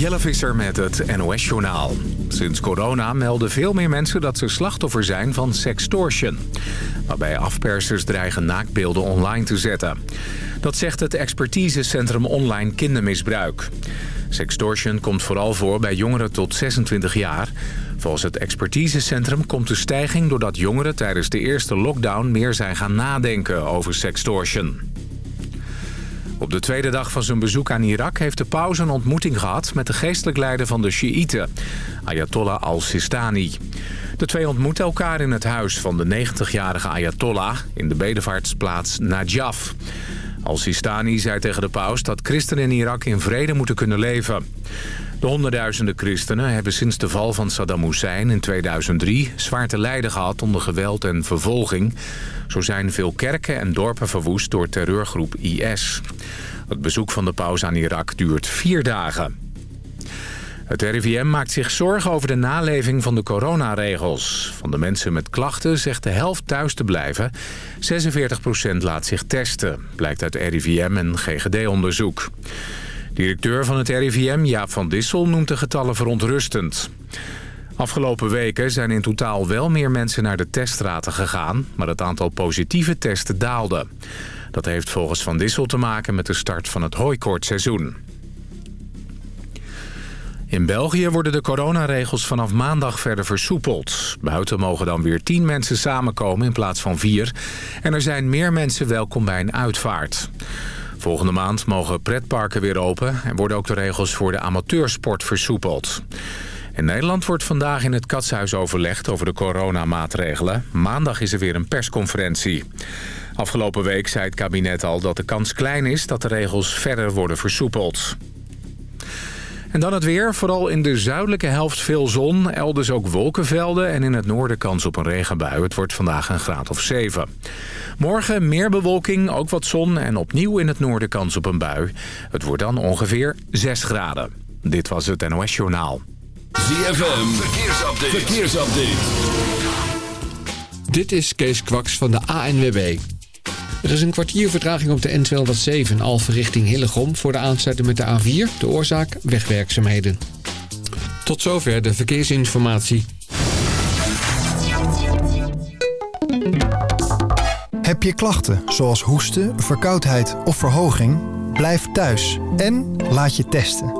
Jelle Visser met het NOS-journaal. Sinds corona melden veel meer mensen dat ze slachtoffer zijn van sextortion. Waarbij afpersers dreigen naaktbeelden online te zetten. Dat zegt het expertisecentrum online kindermisbruik. Sextortion komt vooral voor bij jongeren tot 26 jaar. Volgens het expertisecentrum komt de stijging doordat jongeren tijdens de eerste lockdown meer zijn gaan nadenken over sextortion. Op de tweede dag van zijn bezoek aan Irak heeft de paus een ontmoeting gehad... met de geestelijk leider van de Sjiïten, Ayatollah al-Sistani. De twee ontmoeten elkaar in het huis van de 90-jarige Ayatollah... in de bedevaartsplaats Najaf. Al-Sistani zei tegen de paus dat christenen in Irak in vrede moeten kunnen leven. De honderdduizenden christenen hebben sinds de val van Saddam Hussein in 2003 zwaar te lijden gehad onder geweld en vervolging. Zo zijn veel kerken en dorpen verwoest door terreurgroep IS. Het bezoek van de paus aan Irak duurt vier dagen. Het RIVM maakt zich zorgen over de naleving van de coronaregels. Van de mensen met klachten zegt de helft thuis te blijven. 46% laat zich testen, blijkt uit RIVM en GGD-onderzoek. Directeur van het RIVM, Jaap van Dissel, noemt de getallen verontrustend. Afgelopen weken zijn in totaal wel meer mensen naar de teststraten gegaan... maar het aantal positieve testen daalde. Dat heeft volgens Van Dissel te maken met de start van het hooikoortseizoen. In België worden de coronaregels vanaf maandag verder versoepeld. Buiten mogen dan weer tien mensen samenkomen in plaats van vier. En er zijn meer mensen welkom bij een uitvaart. Volgende maand mogen pretparken weer open... en worden ook de regels voor de amateursport versoepeld. In Nederland wordt vandaag in het Katshuis overlegd over de coronamaatregelen. Maandag is er weer een persconferentie. Afgelopen week zei het kabinet al dat de kans klein is dat de regels verder worden versoepeld. En dan het weer. Vooral in de zuidelijke helft veel zon. Elders ook wolkenvelden. En in het noorden kans op een regenbui. Het wordt vandaag een graad of 7. Morgen meer bewolking, ook wat zon. En opnieuw in het noorden kans op een bui. Het wordt dan ongeveer 6 graden. Dit was het NOS Journaal. ZFM. Verkeersupdate. Verkeersupdate. Dit is Kees Kwaks van de ANWB. Er is een kwartier vertraging op de N207 Alphen richting Hillegom... voor de aansluiting met de A4. De oorzaak wegwerkzaamheden. Tot zover de verkeersinformatie. Heb je klachten zoals hoesten, verkoudheid of verhoging? Blijf thuis en laat je testen.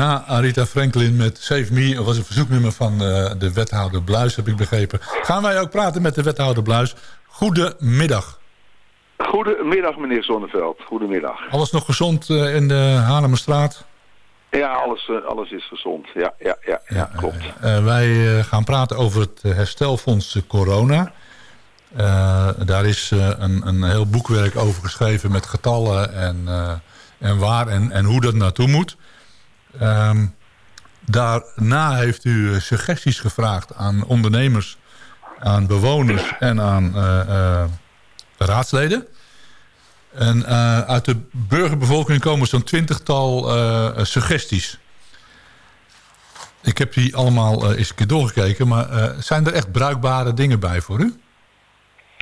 Na Arita Franklin met Save Me... was een verzoeknummer van uh, de wethouder Bluis, heb ik begrepen. Gaan wij ook praten met de wethouder Bluis. Goedemiddag. Goedemiddag, meneer Zonneveld. Goedemiddag. Alles nog gezond uh, in de Haarlemmerstraat? Ja, alles, uh, alles is gezond. Ja, ja, ja, ja, ja klopt. wij gaan praten over het herstelfonds corona... Daar is een, een heel boekwerk over geschreven met getallen en, en waar en, en hoe dat naartoe moet. Um, daarna heeft u suggesties gevraagd aan ondernemers, aan bewoners en aan raadsleden. En uit de burgerbevolking komen zo'n twintigtal suggesties. Ik heb die allemaal eens een keer doorgekeken, maar zijn er echt bruikbare dingen bij voor u?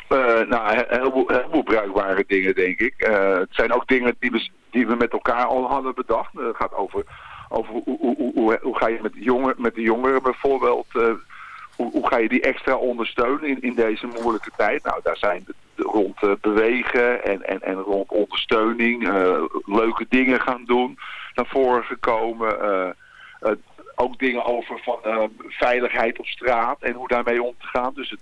Uh, nou, een heleboel, bruikbare dingen, denk ik. Uh, het zijn ook dingen die we, die we met elkaar al hadden bedacht. Het gaat over, over hoe, hoe, hoe, hoe, ga je met, jonger, met de jongeren bijvoorbeeld... Uh, hoe, hoe, ga je die extra ondersteunen in, in deze moeilijke tijd? Nou, daar zijn de, rond bewegen en, en, en rond ondersteuning... leuke dingen gaan doen naar voren gekomen ook dingen over van uh, veiligheid op straat en hoe daarmee om te gaan. Dus het,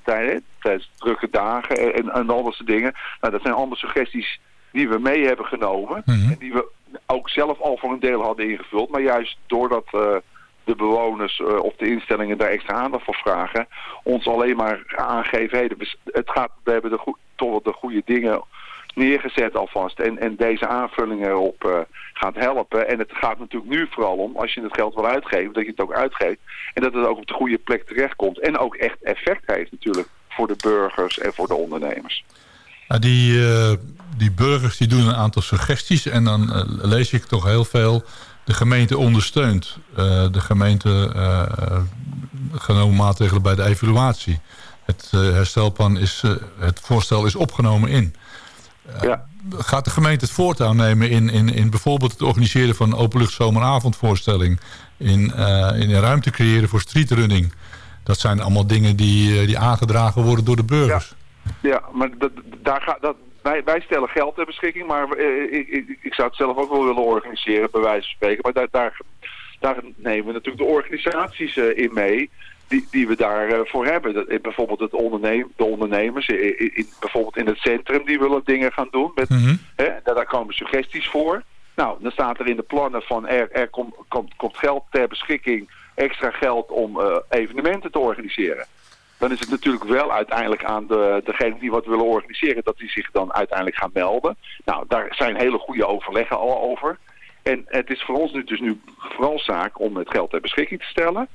tijdens drukke dagen en, en al dat soort dingen. Nou, dat zijn allemaal suggesties die we mee hebben genomen. Mm -hmm. En die we ook zelf al voor een deel hadden ingevuld. Maar juist doordat uh, de bewoners uh, of de instellingen daar extra aandacht voor vragen... ons alleen maar aangeven, hey, het gaat, we hebben de toch de goede dingen neergezet alvast. En, en deze aanvulling erop uh, gaat helpen. En het gaat natuurlijk nu vooral om, als je het geld wil uitgeven, dat je het ook uitgeeft. En dat het ook op de goede plek terechtkomt. En ook echt effect heeft natuurlijk voor de burgers en voor de ondernemers. Nou, die, uh, die burgers die doen een aantal suggesties. En dan uh, lees ik toch heel veel... De gemeente ondersteunt. de gemeente genomen maatregelen bij de evaluatie. Het herstelplan is, het voorstel is opgenomen in. Ja. Gaat de gemeente het voortouw nemen in, in, in bijvoorbeeld het organiseren van een openluchtzomeravondvoorstelling? In, uh, in een ruimte creëren voor streetrunning? Dat zijn allemaal dingen die, die aangedragen worden door de burgers. Ja, ja maar dat, daar gaat, dat, wij, wij stellen geld ter beschikking, maar uh, ik, ik, ik, zou het zelf ook wel willen organiseren, bij wijze van spreken. Maar daar, daar, daar nemen we natuurlijk de organisaties in mee die, die we daarvoor voor hebben. Dat, bijvoorbeeld het onderneem, de ondernemers, in, in, bijvoorbeeld in het centrum, die willen dingen gaan doen. Met, mm -hmm. hè, daar komen suggesties voor. Nou, dan staat er in de plannen van er, er komt kom, komt geld ter beschikking, extra geld om uh, evenementen te organiseren. Dan is het natuurlijk wel uiteindelijk aan de, degene die wat willen organiseren, dat die zich dan uiteindelijk gaan melden. Nou, daar zijn hele goede overleggen al over. En het is voor ons nu dus nu vooral zaak om het geld ter beschikking te stellen.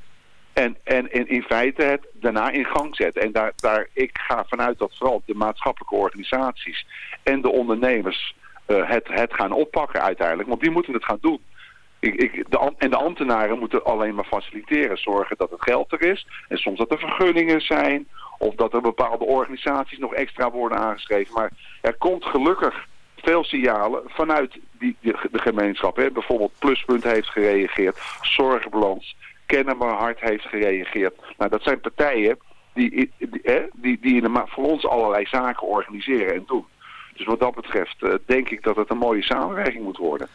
En, en, en in feite het daarna in gang zetten. En daar, daar, ik ga vanuit dat vooral de maatschappelijke organisaties en de ondernemers uh, het, het gaan oppakken uiteindelijk. Want die moeten het gaan doen. Ik, ik, de, en de ambtenaren moeten alleen maar faciliteren. Zorgen dat het geld er is. En soms dat er vergunningen zijn. Of dat er bepaalde organisaties nog extra worden aangeschreven. Maar er komt gelukkig veel signalen vanuit die, de, gemeenschap. Hè. Bijvoorbeeld Pluspunt heeft gereageerd. Zorgbalans Kennemer Hart heeft gereageerd. Nou, dat zijn partijen die, die, die, in de, voor ons allerlei zaken organiseren en doen. Dus wat dat betreft uh, denk ik dat het een mooie samenwerking moet worden.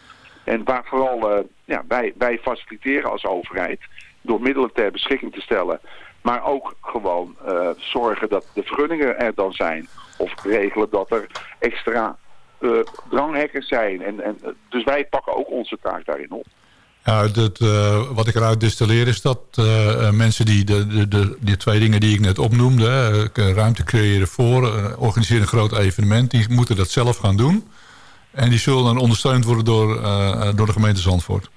En waar vooral uh, ja, wij, wij faciliteren als overheid door middelen ter beschikking te stellen. Maar ook gewoon uh, zorgen dat de vergunningen er dan zijn. Of regelen dat er extra dranghekkers zijn. En, en, dus wij pakken ook onze taak daarin op. Ja, dat, wat ik eruit distilleer is dat mensen die de, de, de, die twee dingen die ik net opnoemde, ruimte creëren voor, organiseren een groot evenement, die moeten dat zelf gaan doen. En die zullen dan ondersteund worden door, door de gemeente Zandvoort.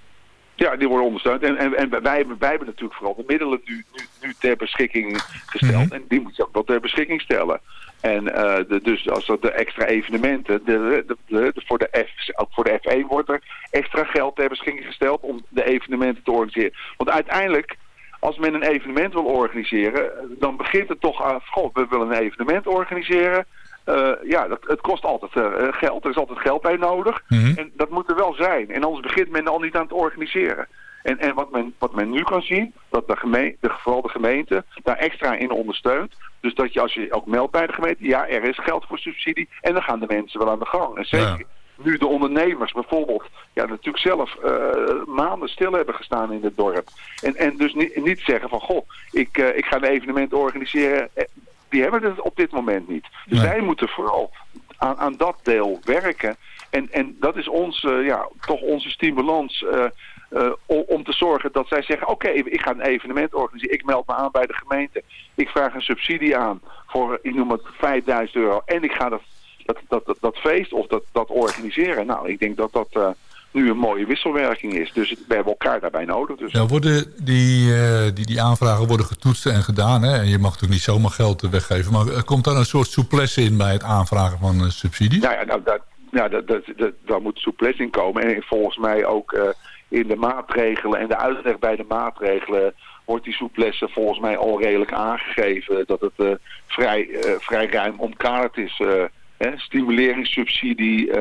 Ja, die worden ondersteund. En, en, en wij, wij hebben natuurlijk vooral de middelen nu, nu, nu ter beschikking gesteld. Mm -hmm. En die moet je ook wel ter beschikking stellen. En uh, de, dus als er de extra evenementen, de, de, de, voor, de F, ook voor de F1 wordt er extra geld ter beschikking gesteld om de evenementen te organiseren. Want uiteindelijk, als men een evenement wil organiseren, dan begint het toch aan, goh, we willen een evenement organiseren. Uh, ja, dat, het kost altijd uh, geld, er is altijd geld bij nodig. Mm -hmm. En dat moet er wel zijn. En anders begint men al niet aan het organiseren. En, en wat, men, wat men nu kan zien, dat de gemeente, de, vooral de gemeente daar extra in ondersteunt. Dus dat je als je ook meldt bij de gemeente, ja, er is geld voor subsidie. En dan gaan de mensen wel aan de gang. En zeker, nu de ondernemers bijvoorbeeld ja, natuurlijk zelf maanden stil hebben gestaan in het dorp. En, en dus niet, niet zeggen van, goh, ik, ik ga een evenement organiseren. Die hebben het op dit moment niet. Dus wij moeten vooral aan, aan dat deel werken. En, en dat is ons, ja, toch onze stimulans uh, om te zorgen dat zij zeggen, oké, ik ga een evenement organiseren. Ik meld me aan bij de gemeente. Ik vraag een subsidie aan voor, ik noem het, 5000 euro. En ik ga dat, dat, dat, dat, feest of dat, dat organiseren. Nou, ik denk dat dat... Nu een mooie wisselwerking is. Dus we hebben elkaar daarbij nodig. Dus. Ja, worden die, uh, die, die aanvragen worden getoetst en gedaan. Hè? En je mag natuurlijk niet zomaar geld weggeven. Maar komt daar een soort souplesse in bij het aanvragen van uh, subsidies? Nou ja, nou, dat, nou, dat, dat, dat, daar moet souplesse in komen. En volgens mij ook uh, in de maatregelen en de uitleg bij de maatregelen wordt die souplesse volgens mij al redelijk aangegeven. Dat het uh, vrij, uh, vrij ruim omkaderd is. Hè, stimuleringssubsidie,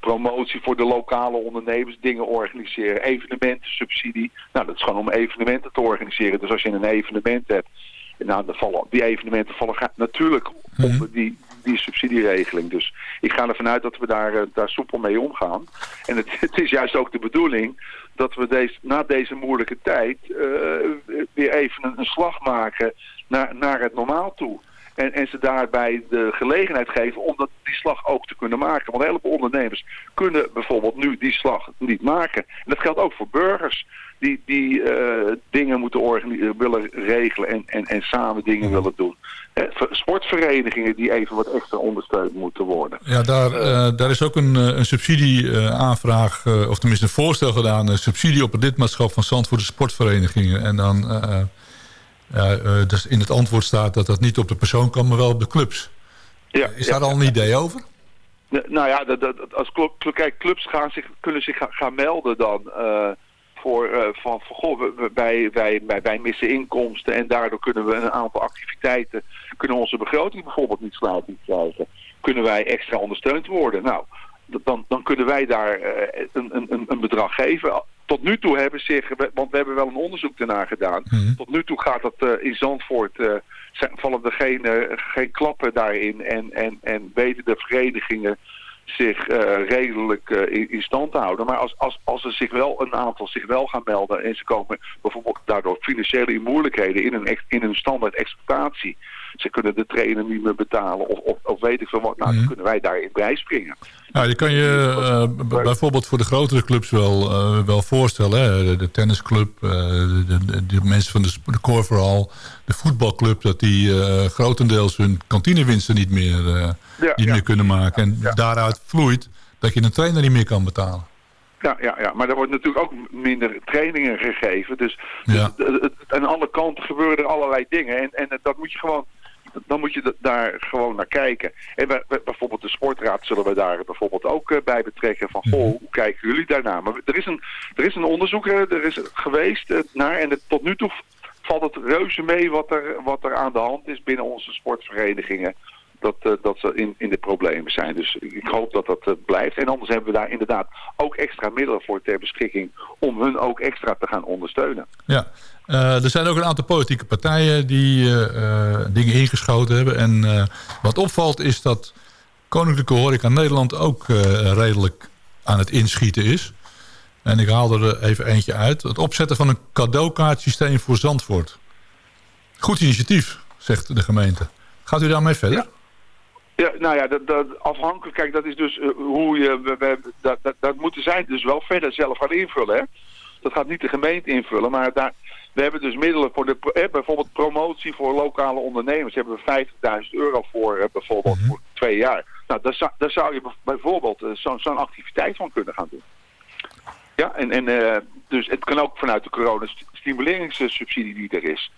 promotie voor de lokale ondernemers, dingen organiseren, evenementensubsidie. Nou, dat is gewoon om evenementen te organiseren. Dus als je een evenement hebt, nou, vallen, die evenementen vallen natuurlijk mhm. onder die, die subsidieregeling. Dus ik ga ervan uit dat we daar, eh, daar soepel mee omgaan. En het, het is juist ook de bedoeling dat we deze, na deze moeilijke tijd uh, weer even een, een, slag maken naar, naar het normaal toe. En, en ze daarbij de gelegenheid geven om dat, die slag ook te kunnen maken. Want heleboel ondernemers kunnen bijvoorbeeld nu die slag niet maken. En dat geldt ook voor burgers die, die uh, dingen moeten willen regelen en, en, en samen dingen willen doen. Eh, sportverenigingen die even wat extra ondersteund moeten worden. Ja, daar, uh, daar is ook een, een subsidieaanvraag, of tenminste een voorstel gedaan. Een subsidie op het lidmaatschap van Zandvoort sportverenigingen. En dan dus in het antwoord staat dat dat niet op de persoon kan, maar wel op de clubs. Ja, is daar al een idee over? Nou ja, dat, dat, als kijk, clubs gaan zich, kunnen zich gaan melden dan voor, uh, van, van goh, wij, wij, wij, wij missen inkomsten en daardoor kunnen we een aantal activiteiten, kunnen onze begroting bijvoorbeeld niet sluitend krijgen. Kunnen wij extra ondersteund worden? Nou, dan, dan kunnen wij daar uh, een, een, een bedrag geven. Tot nu toe hebben zich, want we hebben wel een onderzoek daarna gedaan. Mhm. Tot nu toe gaat dat uh, in Zandvoort, zijn, vallen er geen, geen klappen daarin en, en, en weten de verenigingen zich redelijk in, stand houden. Maar als, als, als er zich wel een aantal zich wel gaan melden en ze komen bijvoorbeeld daardoor financiële in moeilijkheden in een, in een standaard exploitatie. Ze kunnen de trainer niet meer betalen of, of, of weet ik veel wat. Nou, dan mhm. kunnen wij daarin bijspringen. Nou, je kan je uh, bijvoorbeeld voor de grotere clubs wel, wel voorstellen. Hè? De, de tennisclub, de, de, de, mensen van de, de korfbal, de voetbalclub... dat die grotendeels hun kantinewinsten niet meer ja, niet meer kunnen maken. En daaruit vloeit dat je een trainer niet meer kan betalen. Ja, ja, ja, maar er wordt natuurlijk ook minder trainingen gegeven. Dus, dus aan alle kanten gebeuren er allerlei dingen. En, en dat moet je gewoon, dan moet je daar gewoon naar kijken. En bijvoorbeeld de sportraad zullen we daar bijvoorbeeld ook eh, bij betrekken. Van, goh, hoe kijken jullie daarnaar? Maar er is een, er is een onderzoek er is geweest eh, naar. En tot nu toe valt het reuze mee wat er, wat er aan de hand is binnen onze sportverenigingen dat, uh, dat ze in, in de problemen zijn. Dus ik hoop dat dat uh, blijft. En anders hebben we daar inderdaad ook extra middelen voor ter beschikking... om hun ook extra te gaan ondersteunen. Ja, uh, er zijn ook een aantal politieke partijen die dingen ingeschoten hebben. En wat opvalt is dat Koninklijke Horeca Nederland ook redelijk aan het inschieten is. En ik haal er even eentje uit. Het opzetten van een cadeaukaartsysteem voor Zandvoort. Goed initiatief, zegt de gemeente. Gaat u daarmee verder? Ja. Ja, nou ja, dat, dat, afhankelijk, kijk, dat is dus uh, hoe je, we, we, dat, dat, dat moeten zij dus wel verder zelf gaan invullen, hè. Dat gaat niet de gemeente invullen, maar daar, we hebben dus middelen voor de, eh, bijvoorbeeld promotie voor lokale ondernemers. Daar hebben we 50.000 euro voor, eh, bijvoorbeeld, mhm. voor twee jaar. Nou, daar zou, daar zou je bijvoorbeeld uh, zo'n zo'n activiteit van kunnen gaan doen. Ja, en, en uh, dus het kan ook vanuit de corona-stimuleringssubsidie die er is.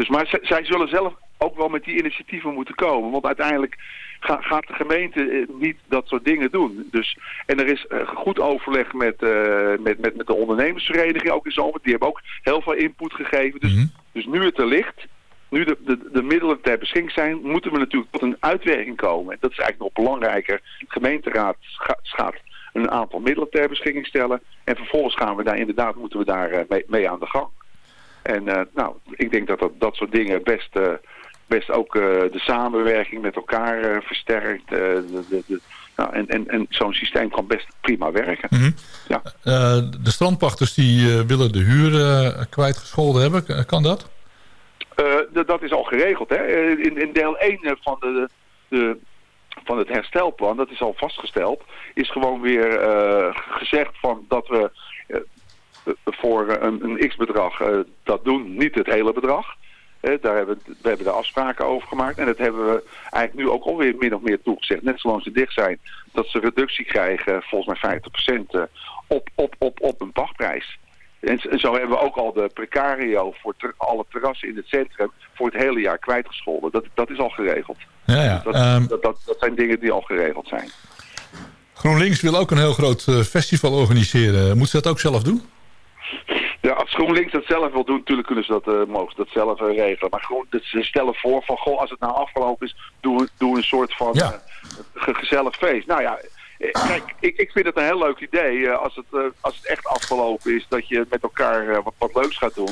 Dus, maar zij zullen zelf ook wel met die initiatieven moeten komen. Want uiteindelijk gaat de gemeente eh, niet dat soort dingen doen. Dus, en er is eh, goed overleg met, uh, met, met, met de ondernemersvereniging ook in Zalvoort. Die hebben ook heel veel input gegeven. Dus, mhm. dus nu het er ligt, nu de, de, de middelen ter beschikking zijn, moeten we natuurlijk tot een uitwerking komen. En dat is eigenlijk nog belangrijker. De gemeenteraad gaat een aantal middelen ter beschikking stellen. En vervolgens gaan we daar inderdaad, moeten we daar mee, mee aan de gang. En nou, ik denk dat dat, dat soort dingen best best ook de samenwerking met elkaar versterkt. de, de, de, nou, en en, en zo'n systeem kan best prima werken. Mhm. ja. de strandpachters die willen de huur kwijtgescholden hebben. Kan dat? dat is al geregeld. Hè? In, in deel 1 van de, de van het herstelplan, dat is al vastgesteld, is gewoon weer uh, gezegd van dat we uh, voor een, een x-bedrag uh, dat doen, niet het hele bedrag. daar hebben, we hebben de afspraken over gemaakt en dat hebben we eigenlijk nu ook alweer min of meer toegezegd. Net zolang ze dicht zijn, dat ze reductie krijgen, volgens mij 50% op, op, op, op een pachtprijs. En, zo hebben we ook al de precario voor ter, alle terrassen in het centrum voor het hele jaar kwijtgescholden. Dat, dat is al geregeld. Ja, ja. Dat, um, dat, dat, dat, zijn dingen die al geregeld zijn. GroenLinks wil ook een heel groot festival organiseren. Moet ze dat ook zelf doen? Ja, als GroenLinks dat zelf wil doen, natuurlijk kunnen ze dat, uh, mogen dat zelf uh, regelen. Maar gewoon, ze stellen voor van, goh, als het nou afgelopen is, doe, doe een soort van ja. gezellig feest. Nou ja, Kijk, ik, ik vind het een heel leuk idee als het, als het echt afgelopen is dat je met elkaar wat, wat leuks gaat doen.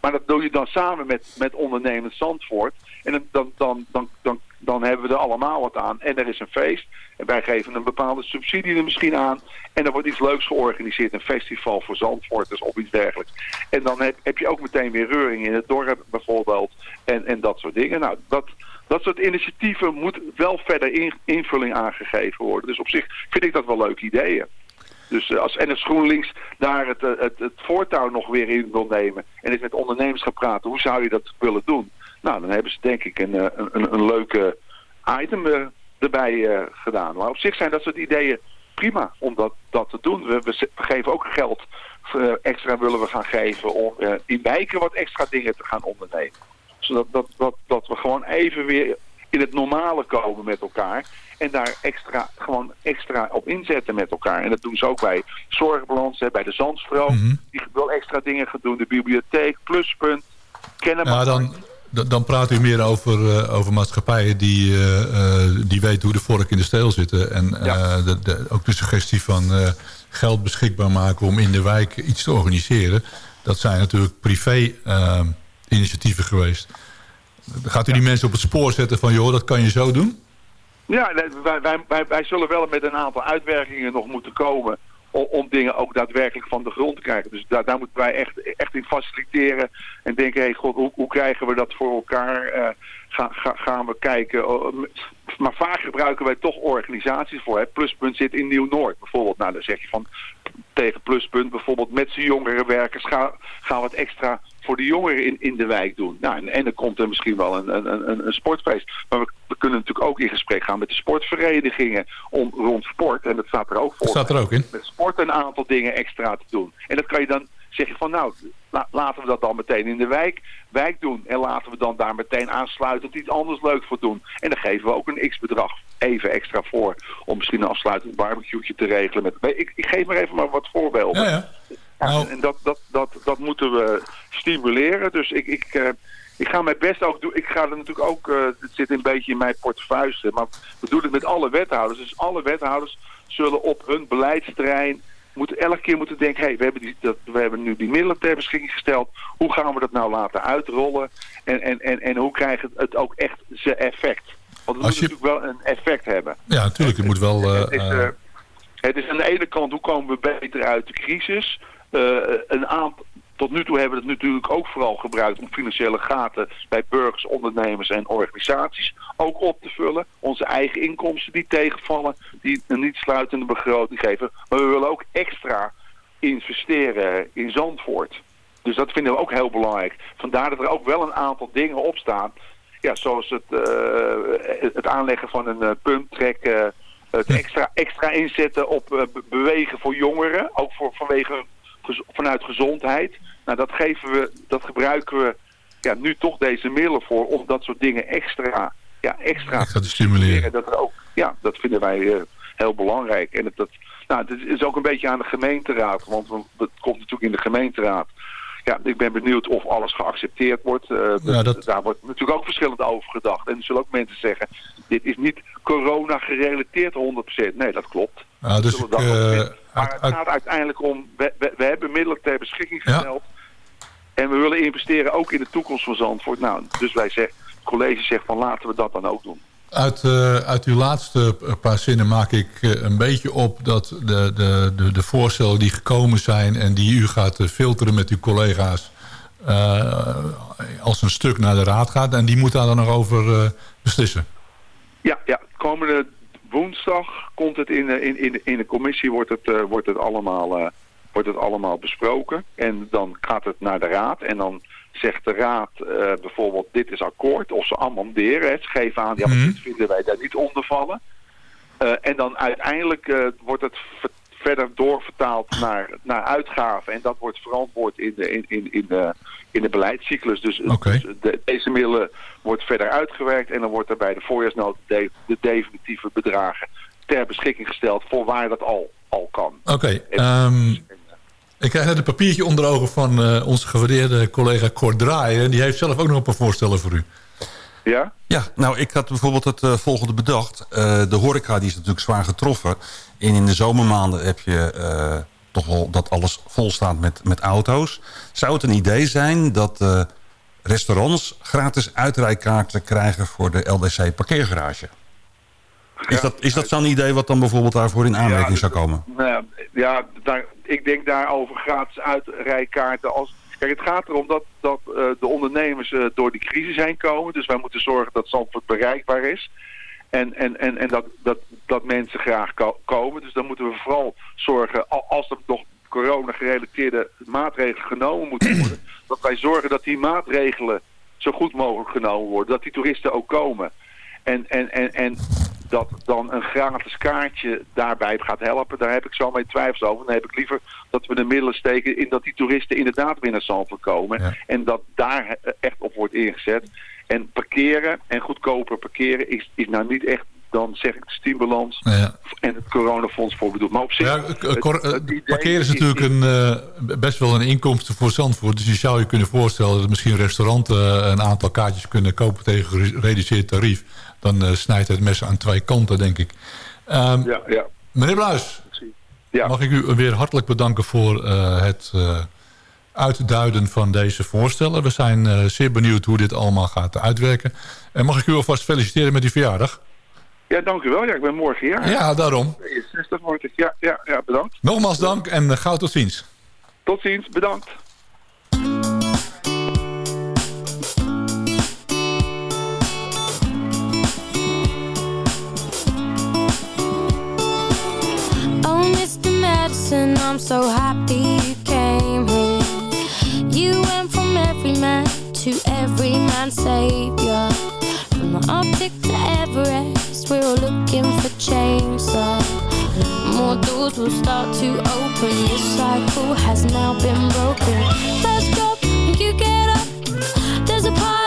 Maar dat doe je dan samen met, met ondernemend Zandvoort. En dan, dan, dan, dan, dan hebben we er allemaal wat aan. En er is een feest. En wij geven een bepaalde subsidie er misschien aan. En er wordt iets leuks georganiseerd. Een festival voor Zandvoorters of iets dergelijks. En dan heb, je ook meteen weer reuring in het dorp bijvoorbeeld. En, en dat soort dingen. Nou, dat, dat soort initiatieven moet wel verder in, invulling aangegeven worden. Dus op zich vind ik dat wel leuke ideeën. Dus uh, als NS GroenLinks daar het, het, het voortouw nog weer in wil nemen... en is met ondernemers gaat praten, hoe zou je dat willen doen? Nou, dan hebben ze denk ik een, een, een, een leuke item uh, erbij uh, gedaan. Maar op zich zijn dat soort ideeën prima om dat, dat te doen. We, we, geven ook geld, extra willen we gaan geven... om in wijken wat extra dingen te gaan ondernemen. Zodat dat, dat, dat we gewoon even weer in het normale komen met elkaar. En daar extra, gewoon extra op inzetten met elkaar. En dat doen ze ook bij zorgbalans, hè, bij de Zandstroom. Mm -hmm. Die wil extra dingen gaan doen. De bibliotheek, pluspunt, kennen. Ja, dan, dan praat u meer over, uh, over maatschappijen die, uh, uh, die weten hoe de vork in de steel zitten. En ja. de, de, ook de suggestie van geld beschikbaar maken om in de wijk iets te organiseren. Dat zijn natuurlijk privé initiatieven geweest. Gaat u die mensen op het spoor zetten van, joh, dat kan je zo doen? Ja, wij, wij, wij, wij zullen wel met een aantal uitwerkingen nog moeten komen om, dingen ook daadwerkelijk van de grond te krijgen. Dus daar, daar moeten wij echt, echt in faciliteren en denken, hey, god, hoe, hoe, krijgen we dat voor elkaar? Ga, ga, gaan we kijken. Maar vaak gebruiken wij toch organisaties voor. Hè. Pluspunt zit in Nieuw-Noord bijvoorbeeld. Nou, dan zeg je van tegen Pluspunt bijvoorbeeld met z'n jongere werkers gaan, gaan we het extra voor de jongeren in, in de wijk doen. Nou, en, en dan komt er misschien wel een, een, een, een sportfeest. Maar we, we, kunnen natuurlijk ook in gesprek gaan met de sportverenigingen om, rond sport. En dat staat er ook voor. Dat staat er ook in. Met sport een aantal dingen extra te doen. En dat kan je dan zeggen van nou, la, laten we dat dan meteen in de wijk, wijk doen. En laten we dan daar meteen aansluitend iets anders leuk voor doen. En dan geven we ook een x-bedrag even extra voor. Om misschien een afsluitend barbecue te regelen. Met, ik, ik geef maar even maar wat voorbeelden. Ja, ja. Nou. En dat, dat, dat, dat moeten we stimuleren. Dus ik, ik, uh, ik ga mijn best ook doen. Ik ga er natuurlijk ook, uh, het zit een beetje in mijn portefeuille, maar we doen het met alle wethouders. Dus alle wethouders zullen op hun beleidsterrein moeten elke keer moeten denken, hé, hey, we, hebben die, dat, we hebben nu die middelen ter beschikking gesteld. Hoe gaan we dat nou laten uitrollen? En, en, en, en hoe krijgt het, het ook echt zijn effect? Want het Als moet je... natuurlijk wel een effect hebben. Ja, natuurlijk. Het moet wel... Uh, het, is, het is aan de ene kant, hoe komen we beter uit de crisis? Uh, een aantal, tot nu toe hebben we het natuurlijk ook vooral gebruikt om financiële gaten bij burgers, ondernemers en organisaties ook op te vullen. Onze eigen inkomsten die tegenvallen, die een niet sluitende begroting geven. Maar we willen ook extra investeren in Zandvoort. Dus dat vinden we ook heel belangrijk. Vandaar dat er ook wel een aantal dingen op staan. Ja, zoals het, uh, het aanleggen van een uh, pumptrek, uh, het extra, extra inzetten op bewegen voor jongeren. Ook voor, vanwege vanuit gezondheid. Nou, dat geven we, dat gebruiken we ja, nu toch deze middelen voor om dat soort dingen extra, ja, extra, extra te stimuleren. Dat er ook, ja, dat vinden wij uh, heel belangrijk. En het, dat, nou, het is ook een beetje aan de gemeenteraad, want het komt natuurlijk in de gemeenteraad. Ja, ik ben benieuwd of alles geaccepteerd wordt. Uh, ja, dat... Daar wordt natuurlijk ook verschillend over gedacht. En er zullen ook mensen zeggen, dit is niet corona gerelateerd 100%. Nee, dat klopt. Ja, dus ik, uh, maar het gaat uiteindelijk om, we, we, we hebben middelen ter beschikking gesteld. Ja. En we willen investeren ook in de toekomst van Zandvoort. Nou, dus wij zeggen, college zegt van laten we dat dan ook doen. Uit, uh, uit uw laatste paar zinnen maak ik een beetje op dat de, de, de, de voorstellen die gekomen zijn... en die u gaat filteren met uw collega's... Uh, als een stuk naar de raad gaat. En die moet daar dan nog over uh, beslissen. Ja, ja, komende woensdag komt het in, in, in, in de commissie wordt het, uh, wordt, het allemaal, wordt het allemaal besproken. En dan gaat het naar de raad. En dan zegt de raad bijvoorbeeld dit is akkoord. Of ze amenderen het. Ze geven aan, ja, maar dit vinden wij daar niet onder vallen. en dan uiteindelijk wordt het verder doorvertaald naar, naar uitgaven. En dat wordt verantwoord in de, in, in, in de, in de beleidscyclus. Dus, dus de, deze middelen wordt verder uitgewerkt. En dan wordt er bij de voorjaarsnood de, de definitieve bedragen ter beschikking gesteld voor waar dat al, al kan. Oké, okay, ehm, ik krijg net een papiertje onder ogen van uh, onze gewaardeerde collega Cor Draaien. Die heeft zelf ook nog een paar voorstellen voor u. Ja? Ja, nou ik had bijvoorbeeld het uh, volgende bedacht. Uh, de horeca die is natuurlijk zwaar getroffen. En in de zomermaanden heb je uh, toch wel dat alles vol staat met, met auto's. Zou het een idee zijn dat restaurants gratis uitrijkaarten krijgen voor de LDC parkeergarage? Is dat, is dat zo'n idee wat dan bijvoorbeeld daarvoor in aanmerking ja, zou komen? Nou ja, daar, ik denk daarover gratis uitrijkaarten als Kijk, het gaat erom dat, dat uh, de ondernemers uh, door die crisis heen komen. Dus wij moeten zorgen dat Zandvoort bereikbaar is. En, en, en, en dat, dat, dat mensen graag ko komen. Dus dan moeten we vooral zorgen, als er nog corona-gerelateerde maatregelen genomen moeten worden... dat wij zorgen dat die maatregelen zo goed mogelijk genomen worden. Dat die toeristen ook komen. En, en, en, en dat dan een gratis kaartje daarbij gaat helpen, daar heb ik zo mee twijfels over. Dan heb ik liever dat we de middelen steken in dat die toeristen inderdaad weer naar Zandvoort komen. En dat daar echt op wordt ingezet. En parkeren en goedkoper parkeren is, is nou niet echt dan zeg ik de stimulans ja. en het coronafonds voor bedoeld. Maar op zich... Ja, parkeren is natuurlijk een, uh, best wel een inkomsten voor Zandvoort. Dus je zou je kunnen voorstellen dat misschien restauranten een aantal kaartjes kunnen kopen tegen gereduceerd tarief dan uh, snijdt het mes aan twee kanten, denk ik. Um, ja, ja. Meneer Bluis, ja. mag ik u weer hartelijk bedanken voor uh, het uitduiden van deze voorstellen. We zijn zeer benieuwd hoe dit allemaal gaat uitwerken. En mag ik u alvast feliciteren met uw verjaardag? Ja, dank u wel. Ja, ik ben morgen hier. Ja, daarom. 60 wordt Ja, ja, ja, bedankt. Nogmaals dank en gauw tot ziens. Tot ziens, bedankt. and I'm so happy you came every man to every man's savior. From the Arctic to Everest, we're all looking for change. So more doors will start to open. This cycle has now been broken. First job, you get up. There's a part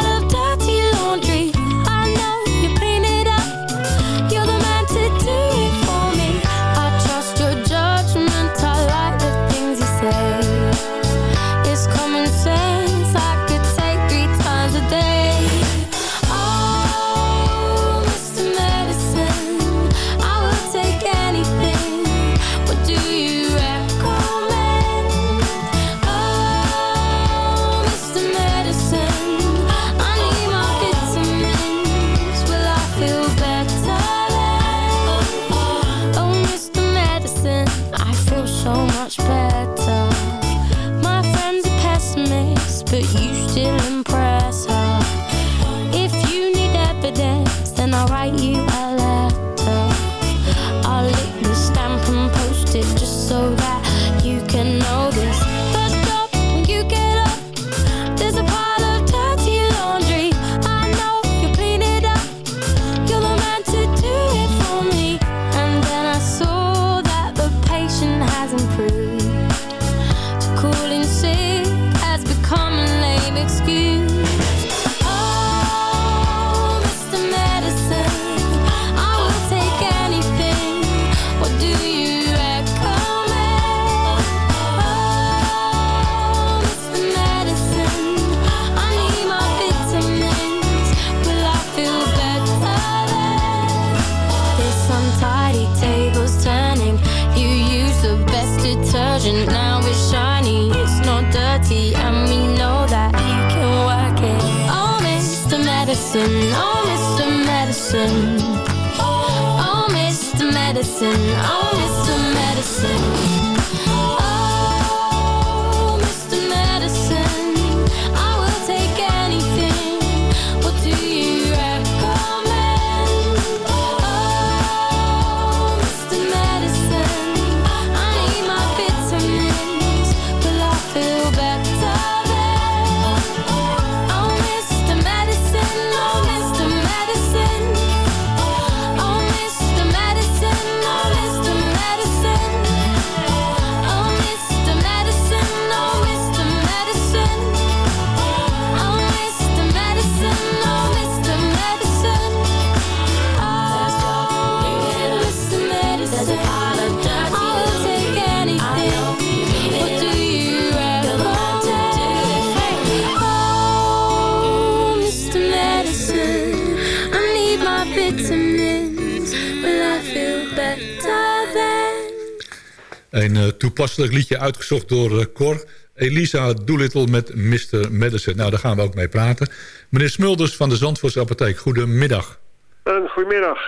toepasselijk liedje uitgezocht door uh, Cor. Elisa Doolittle met Mr. Medicine. Nou, daar gaan we ook mee praten. Meneer Smulders van de Zandvoortse Apotheek, goedemiddag. Een goedemiddag.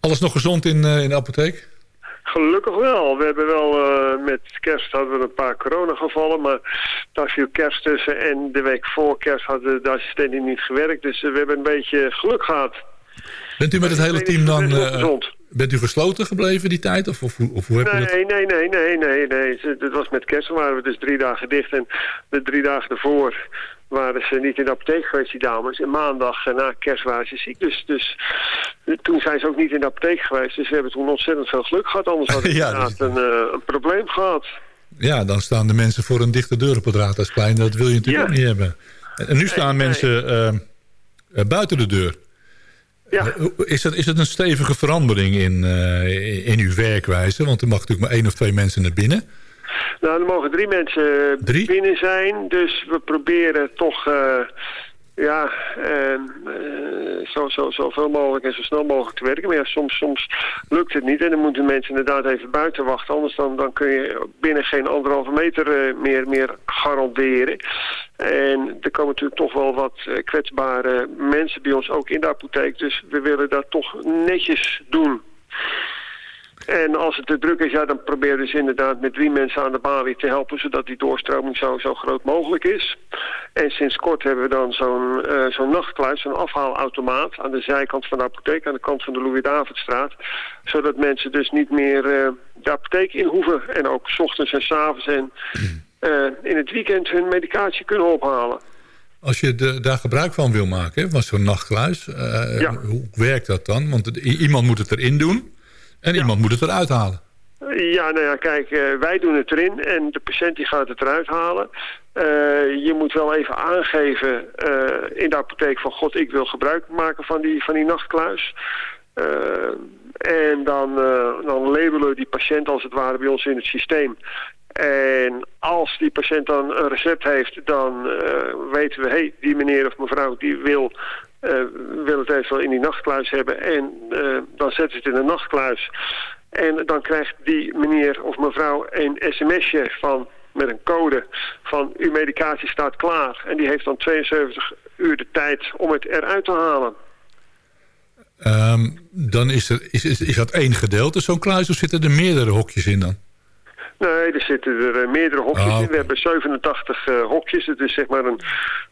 Alles nog gezond in, uh, in de apotheek? Gelukkig wel. We hebben wel met kerst hadden we een paar coronagevallen, maar daar viel kerst tussen. En de week voor kerst hadden de assistenten niet gewerkt. Dus we hebben een beetje geluk gehad. Bent u met het hele team dan... Bent u gesloten gebleven die tijd? Of, of, of hoe heb nee, dat... nee, nee, nee, nee, nee. Het was met kerst waren we dus drie dagen dicht. En de drie dagen ervoor waren ze niet in de apotheek geweest, die dames. En maandag na kerst waren ze ziek. Dus, dus toen zijn ze ook niet in de apotheek geweest. Dus we hebben toen ontzettend veel geluk gehad. Anders hadden we ja, inderdaad een, uh, een probleem gehad. Ja, dan staan de mensen voor een dichte deur op het Raadhuisplein. Dat wil je natuurlijk ja. ook niet hebben. En nu staan nee, mensen nee. Uh, buiten de deur. Ja. Eh, is, het, is het een stevige verandering in, uh, in uw werkwijze? Want er mag natuurlijk maar één of twee mensen naar binnen. Nou, er mogen drie mensen drie? binnen zijn. Dus we proberen toch... Uh, ja, uh, zo, zo, zo veel mogelijk en zo snel mogelijk te werken. Maar ja, soms, soms lukt het niet en dan moeten mensen inderdaad even buiten wachten. Anders dan, dan kun je binnen geen anderhalve meter uh, meer, meer garanderen. En er komen natuurlijk toch wel wat kwetsbare mensen bij ons ook in de apotheek. Dus we willen dat toch netjes doen. En als het te druk is, ja, dan proberen ze inderdaad met drie mensen aan de balie te helpen... zodat die doorstroming zo, zo groot mogelijk is. En sinds kort hebben we dan zo'n uh, zo'n nachtkluis, zo'n afhaalautomaat... aan de zijkant van de apotheek, aan de kant van de Louis-Davidstraat... zodat mensen dus niet meer uh, de apotheek in hoeven... en ook s ochtends en s avonds en uh, in het weekend hun medicatie kunnen ophalen. Als je de, daar gebruik van wil maken, van zo'n nachtkluis... Ja. hoe werkt dat dan? Want iemand moet het erin doen... En ja. iemand moet het eruit halen. Ja, nou ja, kijk, uh, wij doen het erin en de patiënt die gaat het eruit halen. Uh, je moet wel even aangeven uh, in de apotheek van... God, ik wil gebruik maken van die, van die nachtkluis. en dan, dan labelen we die patiënt als het ware bij ons in het systeem. En als die patiënt dan een recept heeft, dan weten we... hé, hey, die meneer of mevrouw die wil uh, wil het even in die nachtkluis hebben. En uh, dan zetten ze het in de nachtkluis. En dan krijgt die meneer of mevrouw een sms'je van met een code van uw medicatie staat klaar. En die heeft dan 72 uur de tijd om het eruit te halen. Um, dan is, er, is, is, is dat één gedeelte, zo'n kluis, of zitten er meerdere hokjes in dan? Nee, er zitten er uh, meerdere hokjes oh. in. We hebben 87 uh, hokjes. Het is zeg maar een...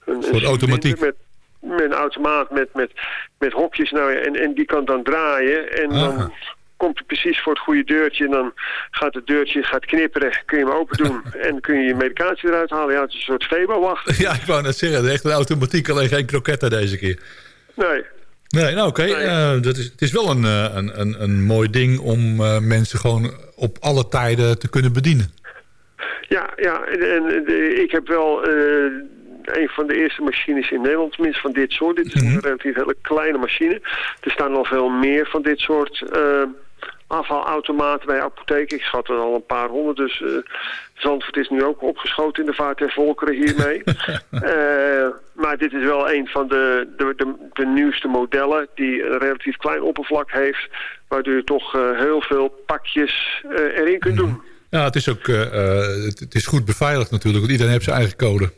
een, Voor automatiek? Met een automaat met, met, met hokjes. Nou ja, en, en die kan dan draaien. En Aha. dan komt hij precies voor het goede deurtje. En dan gaat het deurtje gaat knipperen. Kun je hem open doen. en kun je je medicatie eruit halen. Ja, het is een soort Febo-wacht. Ja, ik wou net zeggen. Echt een automatiek. Alleen geen kroketten deze keer. Nee. Nee, nou oké. Okay. Nee. Uh, dat is, het is wel een, een, een, een mooi ding om uh, mensen gewoon op alle tijden te kunnen bedienen. Ja, ja en, en ik heb wel uh, een van de eerste machines in Nederland, tenminste van dit soort. Dit is -hmm. een relatief hele kleine machine. Er staan nog veel meer van dit soort uh, afhaalautomaten bij apotheken. Ik schat er al een paar honderd, dus uh, Zandvoort is nu ook opgeschoten in de vaart der volkeren hiermee. uh, maar dit is wel een van de, de, de, de, nieuwste modellen die een relatief klein oppervlak heeft, waardoor je toch heel veel pakjes erin kunt doen. Ja, het is ook het is goed beveiligd natuurlijk, want iedereen heeft zijn eigen code.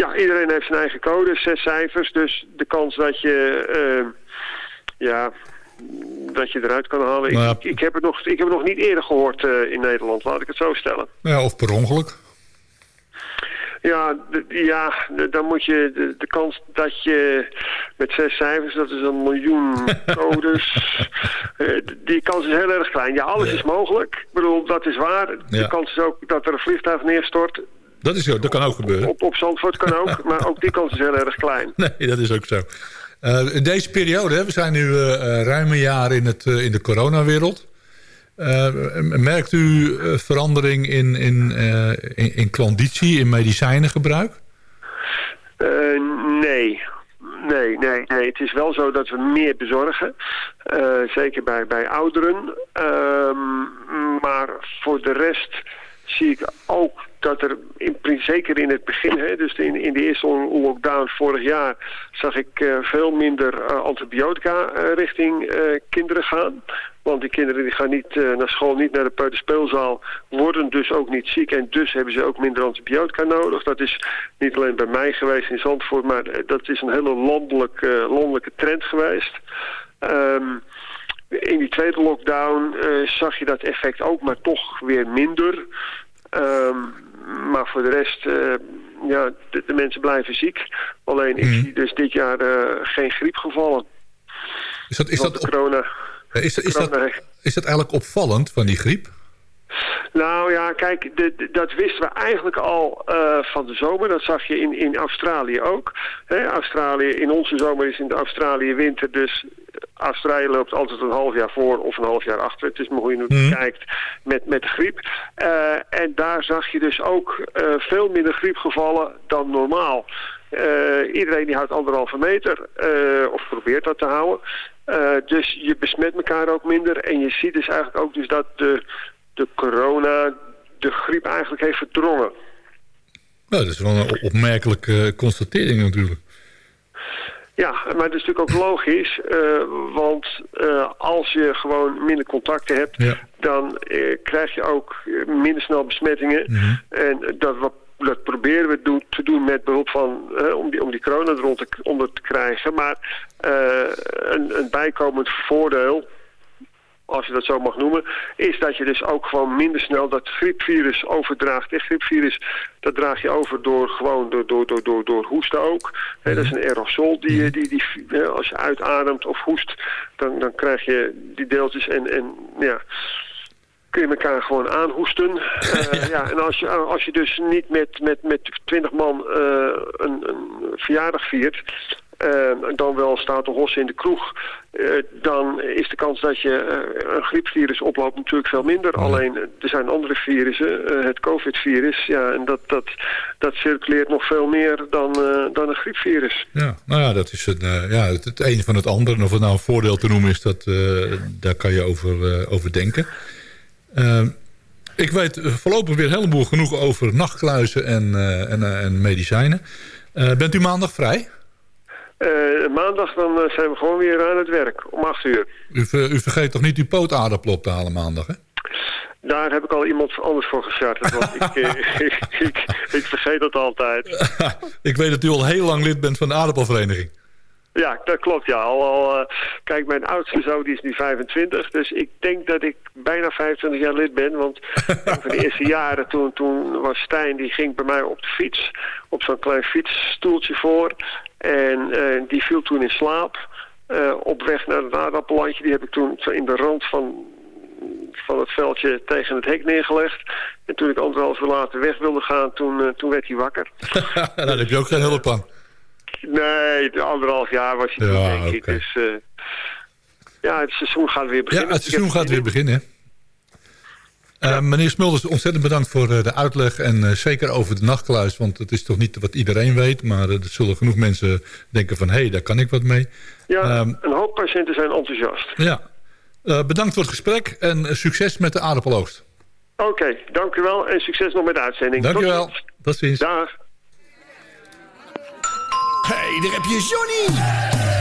Ja, iedereen heeft zijn eigen code, zes cijfers. Dus de kans dat je, uh, ja, dat je eruit kan halen. Nou ik, ik, heb het nog, ik heb het nog niet eerder gehoord uh, in Nederland, laat ik het zo stellen. Ja, of per ongeluk. Ja, ja dan moet je de, de, kans dat je met zes cijfers, dat is een miljoen codes, uh, die kans is heel erg klein. Ja, alles is mogelijk. Ik bedoel, dat is waar. De kans is ook dat er een vliegtuig neerstort. Dat, is, dat kan ook gebeuren. Op, op Zandvoort kan ook, maar ook die kans is heel erg klein. Nee, dat is ook zo. Uh, in deze periode, we zijn nu uh, ruim een jaar in, het, in de coronawereld. merkt u verandering in, in, in, in klanditie, in medicijnengebruik? nee. Nee, nee, nee. Het is wel zo dat we meer bezorgen. zeker bij, bij ouderen. Ehm, maar voor de rest zie ik ook dat er, in, zeker in het begin, hè, dus in, in de eerste lockdown vorig jaar, zag ik uh, veel minder uh, antibiotica uh, richting kinderen gaan. Want die kinderen die gaan niet naar school, niet naar de peuterspeelzaal, worden dus ook niet ziek en dus hebben ze ook minder antibiotica nodig. Dat is niet alleen bij mij geweest in Zandvoort, maar dat is een hele landelijk, landelijke trend geweest. Um, in die tweede lockdown zag je dat effect ook, maar toch weer minder. Um, maar voor de rest, uh, ja, de, de, mensen blijven ziek. Alleen ik mhm. zie dus dit jaar uh, geen griepgevallen. Is dat, is dat, corona, is, dat, is, dat, is dat eigenlijk opvallend van die griep? Nou ja, kijk, de, dat wisten we eigenlijk al uh, van de zomer. Dat zag je in, in Australië ook. He, Australië, in onze zomer is in de Australië winter, dus Australië loopt altijd een half jaar voor of een half jaar achter. Het is maar hoe je het mm. kijkt met, met de griep. Uh, en daar zag je dus ook uh, veel minder griepgevallen dan normaal. Uh, iedereen die houdt anderhalve meter, of probeert dat te houden. dus je besmet elkaar ook minder. En je ziet dus eigenlijk ook dus dat de de corona de griep eigenlijk heeft verdrongen. Nou, dat is wel een opmerkelijke constatering natuurlijk. Ja, maar dat is natuurlijk ook logisch. Uh, want uh, als je gewoon minder contacten hebt... dan uh, krijg je ook minder snel besmettingen. Mm -hmm. En dat, dat proberen we doen, te doen met behulp van... om, die, om die corona eronder te, onder te krijgen. Maar een, een bijkomend voordeel als je dat zo mag noemen, is dat je dus ook gewoon minder snel dat griepvirus overdraagt. En griepvirus, dat draag je over door gewoon door, door, door, door, door hoesten ook. dat is een aerosol die, die, die, als je uitademt of hoest, dan, dan krijg je die deeltjes en, en ja kun je elkaar gewoon aanhoesten. Uh, ja, en als je, als je dus niet met, met, met 20 man uh, een, een verjaardag viert... Uh, dan wel staat de hossen in de kroeg... Uh, dan is de kans dat je uh, een griepvirus oploopt natuurlijk veel minder. Alleen, er zijn andere virussen, het covid-virus... Ja, en dat, dat, dat circuleert nog veel meer dan, dan een griepvirus. Ja, nou ja, dat is een, ja, het, het een van het andere. En of het nou een voordeel te noemen is, dat, daar kan je over, over denken. ik weet voorlopig weer heleboel genoeg over nachtkluizen en, en, en medicijnen. bent u maandag vrij? Uh, maandag dan uh, zijn we gewoon weer aan het werk, om 8 uur. U, u vergeet toch niet uw pootaardappel op te halen maandag, hè? Daar heb ik al iemand anders voor gecharterd, want ik, uh, ik, ik, ik, vergeet dat altijd. ik weet dat u al heel lang lid bent van de aardappelvereniging. Ja, dat klopt, ja. Al, al, kijk, mijn oudste zoon die is nu 25, dus ik denk dat ik bijna 25 jaar lid ben. Want van de eerste jaren, toen, toen was Stijn, die ging bij mij op de fiets, op zo'n klein fietsstoeltje voor. En uh, die viel toen in slaap. Uh, op weg naar het aardappellandje. Die heb ik toen in de rand van, van het veldje tegen het hek neergelegd. En toen ik anderhalf uur later weg wilde gaan, toen, uh, toen werd hij wakker. nou, daar heb je ook geen hulp aan. Nee, anderhalf jaar was hij ja, toen, denk ik. Dus ja, het seizoen gaat weer beginnen. Ja, het seizoen gaat weer beginnen. Uh, meneer Smulders, ontzettend bedankt voor uh, de uitleg. En uh, zeker over de nachtkluis. Want het is toch niet wat iedereen weet. Maar er zullen genoeg mensen denken van... hé, hey, daar kan ik wat mee. Ja, um, een hoop patiënten zijn enthousiast. Ja. bedankt voor het gesprek. En succes met de aardappeloogst. Oké, okay, dank u wel. En succes nog met de uitzending. Dank u wel. Tot ziens. Dag. Hey, daar heb je Johnny.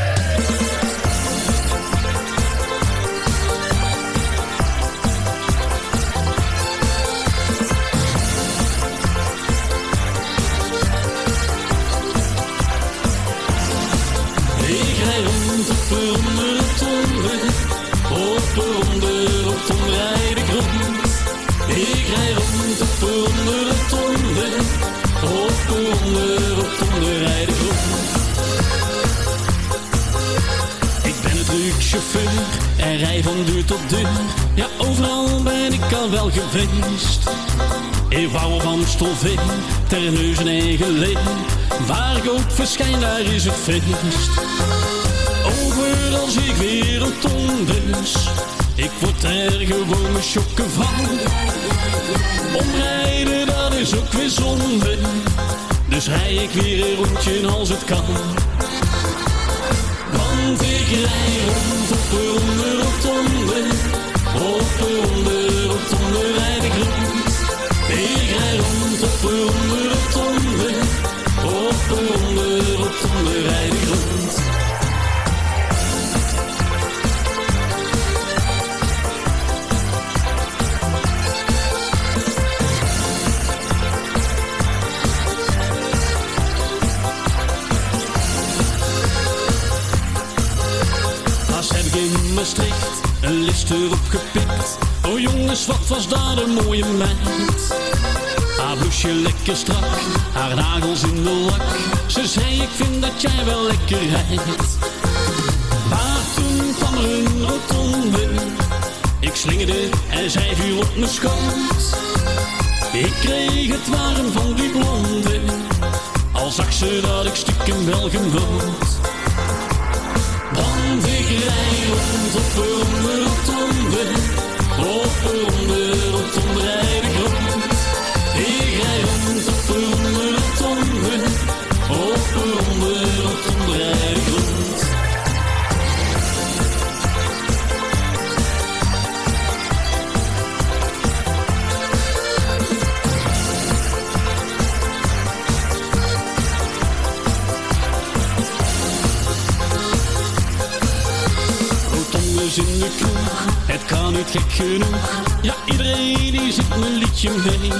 Stolveen, Terneuzen en Geleen. Waar ik ook verschijn, daar is het feest. Overal zie ik weer een tondes. Ik word er gewoon mijn schokken van. Omrijden, dat is ook weer zonde. Dus rij ik weer een rondje als het kan. Want ik rij rond op de ronde rotonde. Op de ronde rij rond op de ronde rotonde. Op de ronde rotonde rijd ik rond. Pas heb ik in Maastricht een list erop gepikt. Oh jongens, wat was daar een mooie meid. Haar bloesje lekker strak, haar nagels in de lak. Ze zei, ik vind dat jij wel lekker rijdt. Maar toen kwam er een rotonde. Ik slingerde en zij viel op mijn schoot. Ik kreeg het warm van die blonde. Al zag ze dat ik stiekem wel genoot. Want ik rij rond op ronde rotonde. Op ronde rotonde In de kroeg, het kan niet gek genoeg. Ja, iedereen die zingt mijn liedje mee.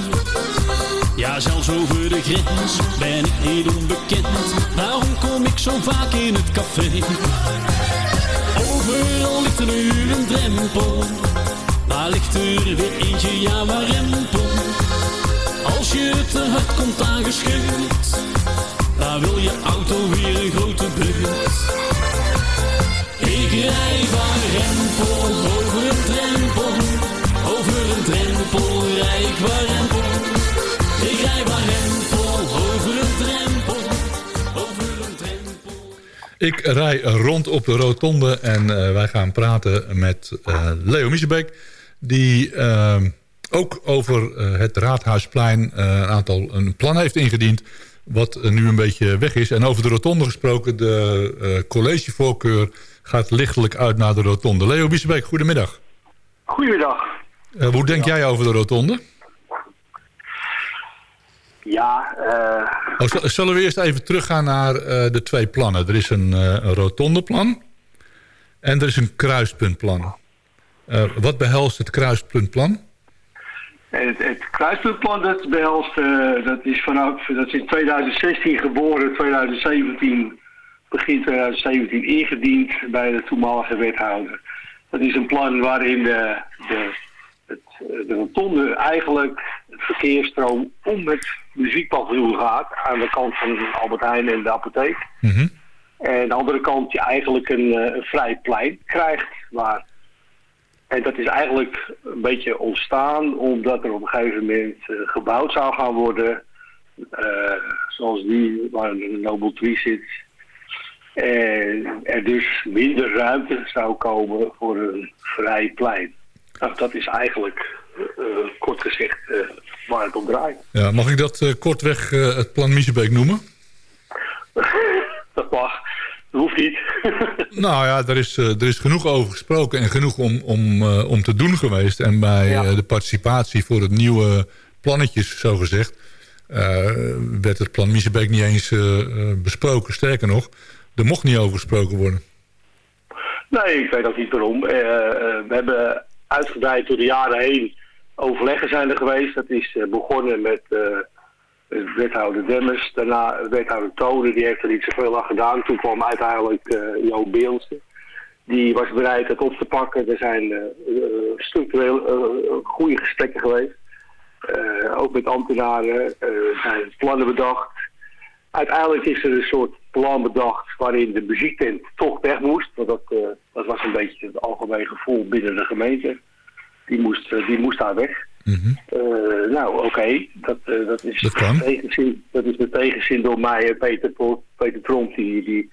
Ja, zelfs over de grens ben ik niet onbekend. Daarom kom ik zo vaak in het café. Overal ligt er nu een drempel. Waar ligt er weer eentje, ja waar rempel. Als je te hard komt aangeschud. Daar wil je auto weer een grote beurt. Ik rij van rempel over een drempel. Over een drempel rij ik waar rempel. Ik rij van rempel over een drempel. Over een drempel. Ik rij rond op de rotonde en eh, wij gaan praten met eh, Leo Miesebeek. Die eh, ook over eh, het Raadhuisplein een aantal een plan heeft ingediend. Wat nu een beetje weg is. En over de rotonde gesproken, de eh, collegevoorkeur gaat lichtelijk uit naar de rotonde. Leo Miesebeek, goedemiddag. Goedemiddag. Eh, hoe denk jij over de rotonde? Ja, Oh, z- zullen we eerst even teruggaan naar eh, de twee plannen? Er is een, een rotondeplan en er is een kruispuntplan. Wat behelst het kruispuntplan? het, het kruispuntplan dat behelst, eh, dat is vanaf, dat is in 2016 geboren, 2017, begin 2017 ingediend bij de toenmalige wethouder. Dat is een plan waarin de, de, het, de rotonde eigenlijk het verkeersstroom om het muziekpaviljoen gaat, aan de kant van Albert Heijn en de apotheek. En aan de andere kant je eigenlijk een, eh, een vrij plein krijgt. Waar, en dat is eigenlijk een beetje ontstaan omdat er op een gegeven moment eh, gebouwd zou gaan worden. eh, zoals die waar een Nobel Tree zit. En er dus minder ruimte zou komen voor een vrij plein. Nou, dat is eigenlijk eh, kort gezegd eh, waar het om draait. Ja, mag ik dat eh, kortweg eh, het plan Miesebeek noemen? Dat mag. Dat hoeft niet. Nou ja, er is, eh, er is genoeg over gesproken en genoeg om, om, eh, om te doen geweest. En bij eh, de participatie voor het nieuwe plannetjes, zogezegd... eh werd het plan Miesebeek niet eens eh, eh, besproken. Sterker nog, er mocht niet over gesproken worden. Nee, ik weet ook niet waarom. Eh, eh, we hebben uitgebreid door de jaren heen overleggen zijn er geweest. Dat is eh, begonnen met wethouder Demmers. Daarna wethouder Tonen, die heeft er niet zoveel aan gedaan. Toen kwam uiteindelijk eh Jo. Die was bereid het op te pakken. Er zijn structureel eh, goede gesprekken geweest. ook met ambtenaren zijn plannen bedacht. Uiteindelijk is er een soort plan bedacht waarin de muziektent toch weg moest. Want dat, dat was een beetje het algemeen gevoel binnen de gemeente. Die moest, die moest daar weg. Mhm. nou, oké, dat, dat, is dat, kan. Tegenzin, dat is met tegenzin door mij en Peter, Peter Tromp, die, die,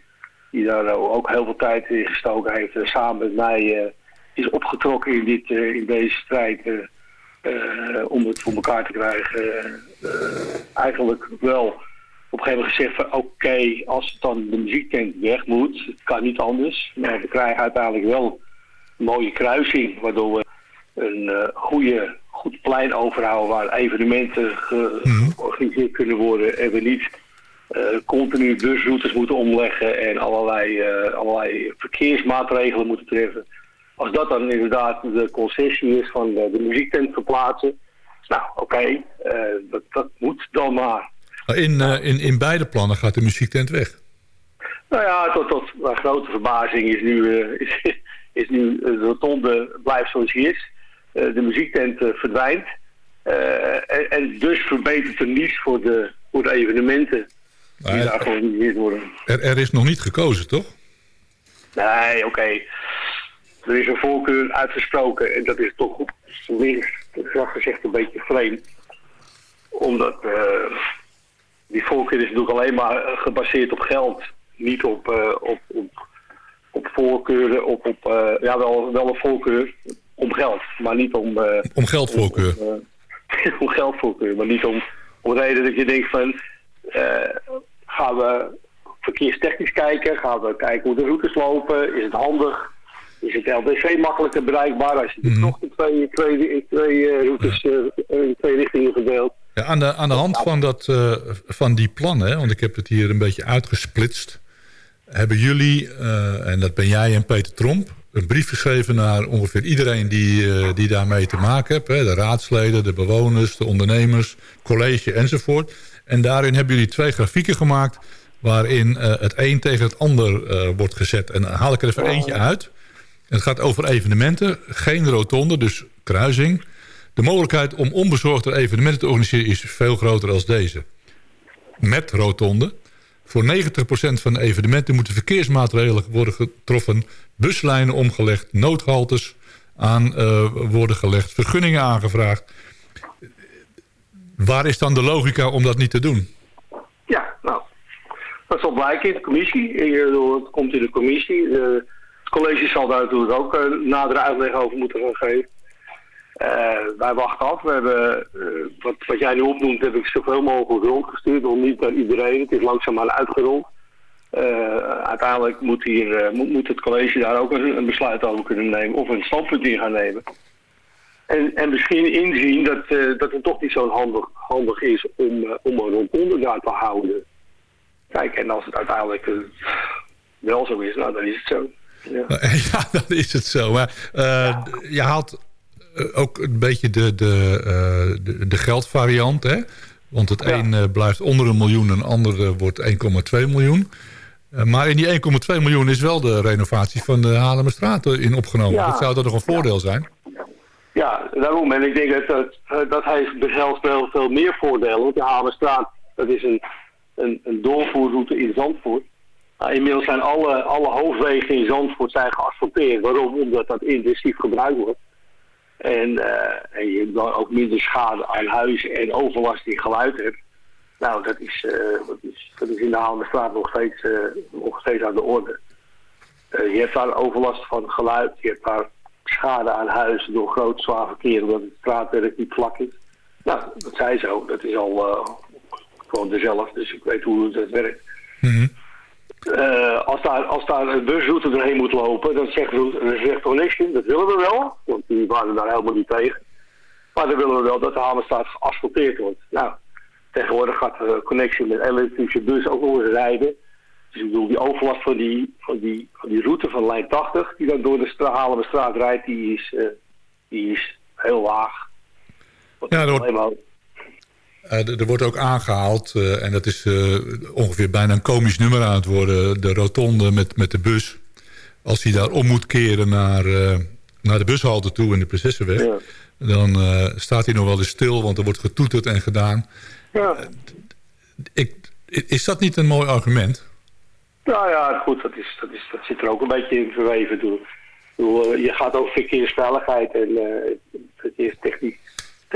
die daar ook heel veel tijd in gestoken heeft. En samen met mij is opgetrokken in, dit, in deze strijd om het voor elkaar te krijgen, eigenlijk wel op een gegeven moment gezegd van oké, als het dan de muziektent weg moet, het kan niet anders. Maar we krijgen uiteindelijk wel een mooie kruising, waardoor we een uh, goede, goed plein overhouden waar evenementen mhm. georganiseerd kunnen worden en we niet continu busroutes moeten omleggen en allerlei, allerlei verkeersmaatregelen moeten treffen als dat dan inderdaad de concessie is van de, de muziektent verplaatsen, nou oké, eh, dat, dat moet dan maar. In, uh, in, in beide plannen gaat de muziektent weg? Nou ja, tot, tot mijn grote verbazing is nu, uh, is, is nu de rotonde blijft zoals hij is. de muziektent verdwijnt. En, en, dus verbetert er niets voor de, voor de evenementen die daar daar georganiseerd worden. Er, er is nog niet gekozen, toch? Nee, oké er is een voorkeur uitgesproken en dat is toch graag gezegd, een beetje vreemd. Omdat uh, die voorkeur is natuurlijk alleen maar gebaseerd op geld. Niet op, uh, op, op, op voorkeuren, op, op uh, ja wel, wel een voorkeur om geld, maar niet om... om geldvoorkeur? Om, om geldvoorkeur, maar niet om, om reden dat je denkt van... gaan we verkeerstechnisch kijken? Gaan we kijken hoe de routes lopen? Is het handig? is het LDC makkelijker bereikbaar als je mm toch in twee, twee, twee routes in twee richtingen verdeelt. Ja, aan, de, aan de hand van, dat, uh, van die plannen, want ik heb het hier een beetje uitgesplitst, hebben jullie, en dat ben jij en Peter Tromp, een brief geschreven naar ongeveer iedereen die, die daarmee te maken heeft. Hè, de raadsleden, de bewoners, de ondernemers, college enzovoort. En daarin hebben jullie twee grafieken gemaakt waarin het een tegen het ander wordt gezet. En dan haal ik er even eentje uit. Het gaat over evenementen, geen rotonde, dus kruising. De mogelijkheid om onbezorgde evenementen te organiseren is veel groter als deze. Met rotonde. Voor 90% van de evenementen moeten verkeersmaatregelen worden getroffen. Buslijnen omgelegd, noodhaltes aan uh, worden gelegd, vergunningen aangevraagd. Waar is dan de logica om dat niet te doen? Ja, nou, dat zal blijken in de commissie. Het komt in de commissie. Het college zal daar natuurlijk ook uh, nadere uitleg over moeten gaan geven. Uh, wij wachten af. We hebben, uh, wat, wat jij nu opnoemt, heb ik zoveel mogelijk rondgestuurd. Nog niet naar iedereen. Het is langzaamaan uitgerold. uiteindelijk moet, hier, moet, moet, het college daar ook een, een, besluit over kunnen nemen. Of een standpunt in gaan nemen. En, en misschien inzien dat, dat het toch niet zo handig, handig is om, om een rondonde daar te houden. Kijk, en als het uiteindelijk wel zo is, nou dan is het zo. Ja, ja dan is het zo. Maar uh, je haalt eh, ook een beetje de, de, uh, de, de, geldvariant. Hè? Want het een blijft onder een miljoen en het andere wordt 1,2 miljoen. maar in die 1,2 miljoen is wel de renovatie van de Haarlemmerstraat in opgenomen. Dat zou nog een voordeel zijn? Ja, daarom. En ik denk dat, dat, dat heeft behelst wel veel meer voordelen. Want de Haarlemmerstraat, dat is een, een, een doorvoerroute in Zandvoort. Nou, inmiddels zijn alle, alle hoofdwegen in Zandvoort zijn geasfalteerd. Waarom? Omdat dat intensief gebruikt wordt. En, uh, en je hebt dan ook minder schade aan huizen en overlast die geluid hebt. Nou, dat is, uh, dat is, dat is in de Halenstraat nog steeds, uh, nog steeds aan de orde. je hebt daar overlast van geluid, je hebt daar schade aan huizen door groot zwaar verkeer, omdat het straatwerk niet vlak is. Nou, dat zei zo, dat is al gewoon dezelfde, dus ik weet hoe dat werkt. Mm uh, als, daar, als daar een busroute doorheen moet lopen, dan zegt, dan zegt Connection, dat willen we wel, want die waren daar helemaal niet tegen. Maar dan willen we wel dat de Hamerstraat geasfalteerd wordt. Nou, tegenwoordig gaat de Connection met elektrische bus ook nog rijden. Dus ik bedoel, die overlast van die, van die, van die route van lijn 80, die dan door de straat rijdt, die is, uh, die is heel laag. Ja, dat wordt, uh, er wordt ook aangehaald, uh, en dat is uh, ongeveer bijna een komisch nummer aan het worden... de rotonde met, met de bus. Als hij daar om moet keren naar, naar de bushalte toe in de Prinsessenweg... Ja. dan eh, staat hij nog wel eens stil, want er wordt getoeterd en gedaan. Ja. Ik, is dat niet een mooi argument? Nou ja, goed, dat, is, dat, is, dat zit er ook een beetje in verweven. Door. Eh, Je gaat over verkeersveiligheid en verkeerstechnisch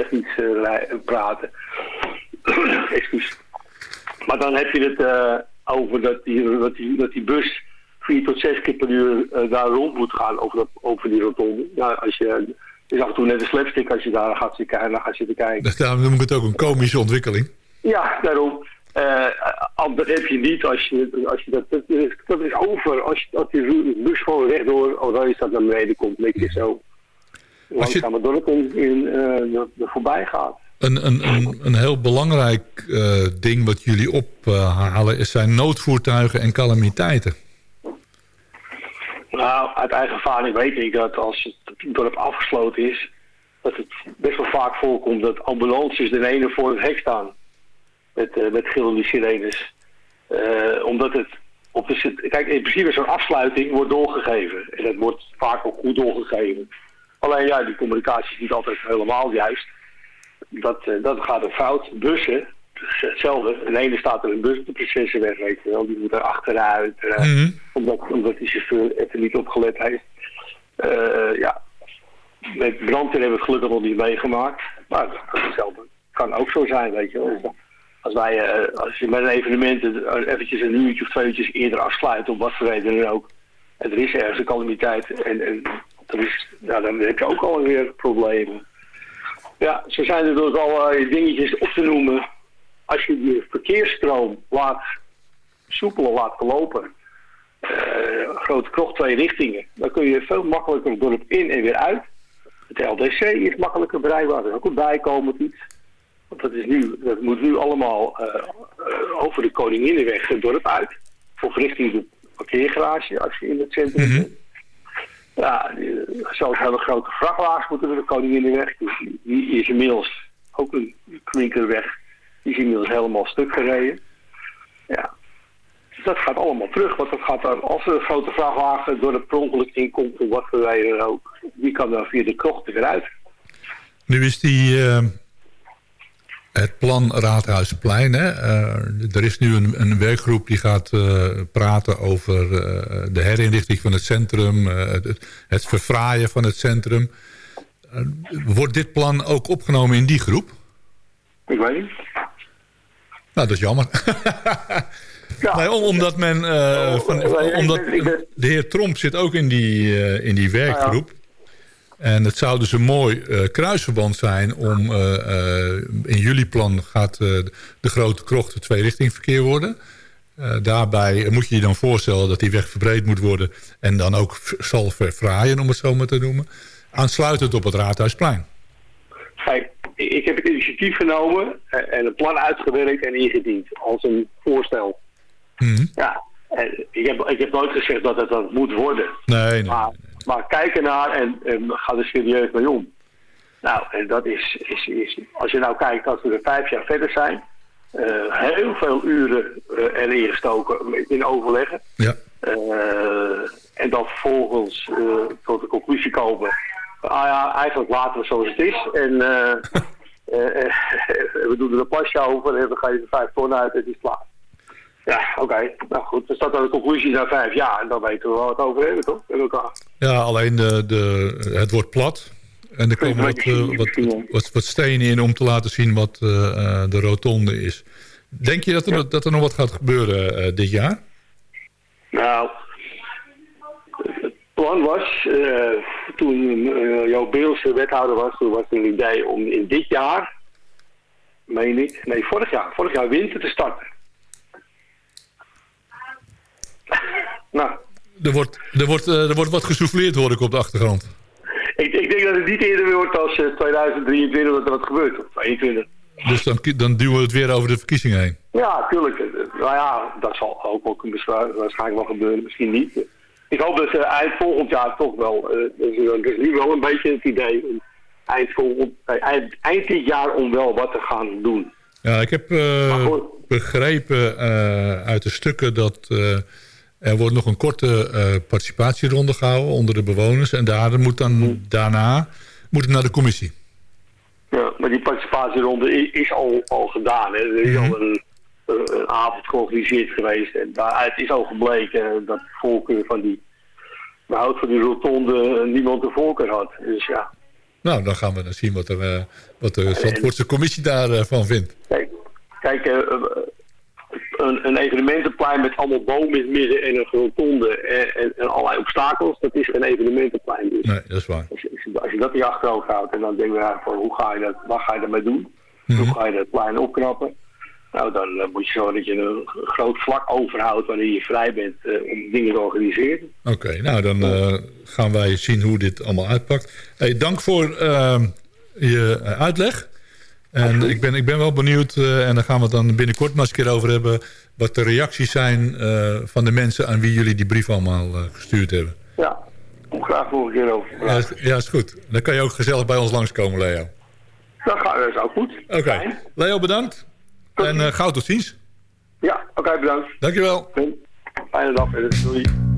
technisch, uh, praten. Excuus. Maar dan heb je het uh, over dat die, dat, die, dat die bus vier tot zes keer per uur daar rond moet gaan over, dat, over die rotonde. Nou, als je, is af en toe net een slapstick als je daar gaat zitten, naar gaat zitten kijken. Daarom noem ik het ook een komische ontwikkeling. Ja, daarom. Uh, dat heb je niet als je, als je dat, dat, is, dat is over. Als, je, als die bus gewoon rechtdoor, al is dat naar beneden komt, een beetje zo. Langzaam het dorp in, in uh, er voorbij gaat. Een, een, een, een heel belangrijk uh, ding wat jullie ophalen is zijn noodvoertuigen en calamiteiten. Nou, uit eigen ervaring weet ik dat als het dorp afgesloten is, dat het best wel vaak voorkomt dat ambulances de ene voor het hek staan. Met, uh, met gillende sirenes. Uh, omdat het op de, kijk, in principe zo'n afsluiting wordt doorgegeven. En dat wordt vaak ook goed doorgegeven. Alleen ja, die communicatie is niet altijd helemaal juist. Dat, uh, dat gaat er fout. Bussen, hetzelfde. In de ene staat er een bus op de Prinsessenweg, weet je wel. Die moet er achteruit. Uh, mm -hmm. omdat, omdat die chauffeur even niet opgelet heeft. Uh, ja, met brandweer hebben we het gelukkig nog niet meegemaakt. Maar hetzelfde kan ook zo zijn, weet je wel. Als, wij, uh, als je met een evenement eventjes een uurtje of twee uurtjes eerder afsluit, om wat voor reden dan ook. En er is ergens een calamiteit en, en er is, ja, dan heb je ook alweer problemen. Ja, zo zijn er dus allerlei dingetjes op te noemen. Als je je verkeersstroom laat soepel laat verlopen, uh, grote krocht twee richtingen, dan kun je veel makkelijker het dorp in en weer uit. Het LDC is makkelijker bereikbaar, dat is ook een bijkomend iets. Want dat, is nu, dat moet nu allemaal uh, uh, over de Koninginnenweg het dorp uit. Of richting de parkeergarage als je in het centrum Mhm. Mm -hmm. Ja, zo'n hele grote vrachtwagens moeten door de Koninginnenweg. Die, die is inmiddels ook een klinkerweg. Die is inmiddels helemaal stuk gereden. Ja. Dus dat gaat allemaal terug. Want dat gaat dan, als er een grote vrachtwagen door het per ongeluk inkomt, of wat voor reden ook, die kan dan via de krocht er weer uit. Nu is die, uh, het plan Raadhuisplein. Hè? Uh, er is nu een, een werkgroep die gaat uh, praten over uh, de herinrichting van het centrum. Het, het, verfraaien van het centrum. wordt dit plan ook opgenomen in die groep? Ik weet niet. Nou, dat is jammer. Ja. Nee, omdat men... van, omdat de heer Tromp zit ook in die, in die werkgroep. En het zou dus een mooi uh, kruisverband zijn om... Uh, uh, in jullie plan gaat de grote krocht het tweerichtingverkeer worden. daarbij moet je je dan voorstellen dat die weg verbreed moet worden... en dan ook zal verfraaien, om het zo maar te noemen. Aansluitend op het Raadhuisplein. Kijk, ik heb het initiatief genomen en een plan uitgewerkt en ingediend als een voorstel. Mm. Ja, en ik heb, ik heb nooit gezegd dat het dat moet worden. Nee, nee. Maar, maar kijk ernaar en, en ga er serieus mee om. Nou, en dat is, is, is als je nou kijkt dat we er vijf jaar verder zijn, uh, heel veel uren uh, erin gestoken in overleggen. Ja. Uh, en dan vervolgens tot de conclusie komen, ah ja, eigenlijk laten we zoals het is. En we doen er een plasje over en we geven vijf ton uit en het is klaar. Ja, oké. Okay. Nou goed, dan staat dan de conclusie na vijf jaar. En dan weten we wel wat over hebben, toch? Met elkaar. Ja, alleen de, de, het wordt plat. En er komen wat, uh, wat, wat, wat, stenen in om te laten zien wat uh, de rotonde is. Denk je dat er, ja. dat er nog wat gaat gebeuren uh, dit jaar? Nou, het plan was, toen jouw Beelse wethouder was, toen was er een idee om in dit jaar, meen ik, nee, vorig jaar, vorig jaar winter te starten. Nou. Er wordt, er, wordt, uh, er wordt wat gesouffleerd, hoor ik op de achtergrond. Ik, ik denk dat het niet eerder wordt als uh, 2023 dat er wat gebeurt. Of 2021. Dus dan, dan duwen we het weer over de verkiezingen heen? Ja, tuurlijk. Nou ja, dat zal ook, ook waarschijnlijk wel gebeuren. Misschien niet. Ik hoop dat uh, eind volgend jaar toch wel... Dat is nu wel een beetje het idee... Om eind, volgend, eind, eind dit jaar om wel wat te gaan doen. Ja, ik heb begrepen uit de stukken dat Er wordt nog een korte uh, participatieronde gehouden onder de bewoners. En daar moet dan, mhm. daarna moet het naar de commissie. Ja, maar die participatieronde is al, al gedaan. Hè. Er is al een, een, avond georganiseerd geweest. En daaruit is al gebleken dat de voorkeur van die behoud van die rotonde niemand de voorkeur had. Dus ja. Nou, dan gaan we dan zien wat, er, wat de Zandvoortse commissie daarvan vindt. Kijk, kijk een, een, evenementenplein met allemaal bomen in het midden en een rotonde en, en, allerlei obstakels, dat is een evenementenplein. Dus nee, dat is waar. Als je, als je dat niet achterhoofd houdt en dan denk je van hoe ga je dat, wat ga je daarmee doen? Hoe mhm. ga je dat plein opknappen? Nou, dan moet je zorgen dat je een groot vlak overhoudt wanneer je vrij bent uh, om dingen te organiseren. Oké, nou dan uh, gaan wij zien hoe dit allemaal uitpakt. Hey, dank voor uh, je uitleg. En ik ben, ik ben wel benieuwd, uh, en daar gaan we het dan binnenkort maar eens een keer over hebben... wat de reacties zijn uh, van de mensen aan wie jullie die brief allemaal uh, gestuurd hebben. Ja, om graag voor een keer over ja, is, ja, is goed. Dan kan je ook gezellig bij ons langskomen, Leo. Dat, gaat, dat is ook goed. Oké. Okay. Leo, bedankt. Tot en gauw tot ziens. Ja, oké, okay, bedankt. Dankjewel. Fijne dag verder. Doei.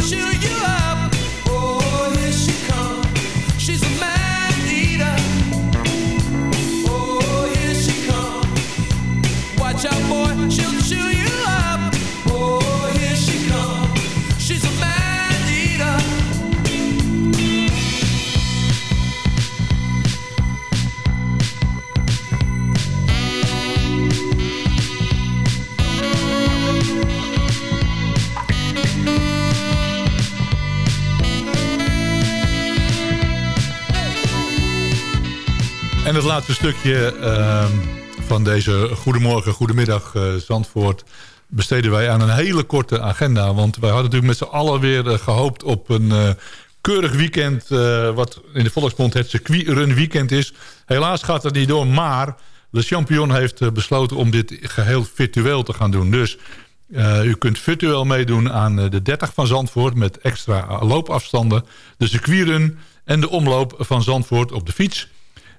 Het laatste stukje uh, van deze Goedemorgen, Goedemiddag uh, Zandvoort... besteden wij aan een hele korte agenda. Want wij hadden natuurlijk met z'n allen weer uh, gehoopt op een uh, keurig weekend... wat in de Volksmond het circuitrun weekend is. Helaas gaat het niet door, maar de champion heeft besloten... om dit geheel virtueel te gaan doen. Dus u kunt virtueel meedoen aan de 30 van Zandvoort... met extra loopafstanden, de circuitrun en de omloop van Zandvoort op de fiets...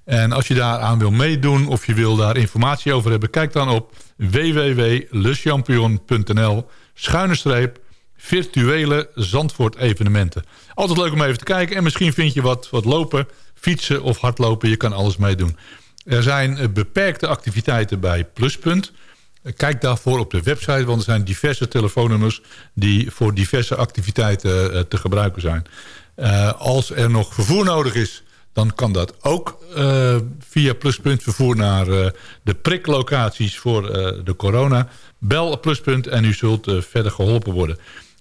En als je daaraan wil meedoen of je wil daar informatie over hebben... kijk dan op www.lechampion.nl schuine streep virtuele Zandvoort evenementen. Altijd leuk om even te kijken en misschien vind je wat, wat lopen, fietsen of hardlopen. Je kan alles meedoen. Er zijn beperkte activiteiten bij Pluspunt. Kijk daarvoor op de website, want er zijn diverse telefoonnummers... die voor diverse activiteiten te gebruiken zijn. als er nog vervoer nodig is, dan kan dat ook via Pluspunt vervoer naar de priklocaties voor de corona. Bel Pluspunt en u zult verder geholpen worden.